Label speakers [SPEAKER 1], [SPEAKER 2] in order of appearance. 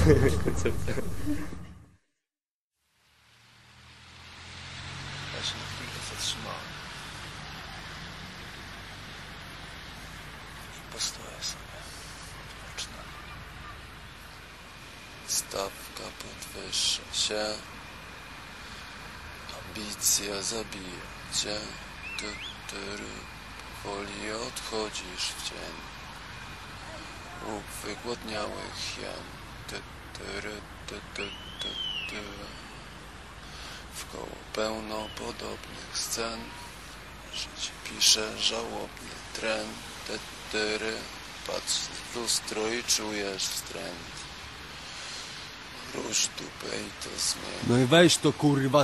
[SPEAKER 1] Koncepcja.
[SPEAKER 2] Ja się na chwilkę zatrzymałem. I postoję sobie. Odpocznę. Stawka podwyższa się. Ambicja zabija cię. Ty, tyry. Powoli odchodzisz w cień. Łuk wygłodniałych hien. Ty. Wkoło pełno podobnych scen. Życie pisze żałobny tren. Te tyry. Patrz w lustro i czujesz wstręt. Rusz dupę i to zmień.
[SPEAKER 3] No i weź to kurwa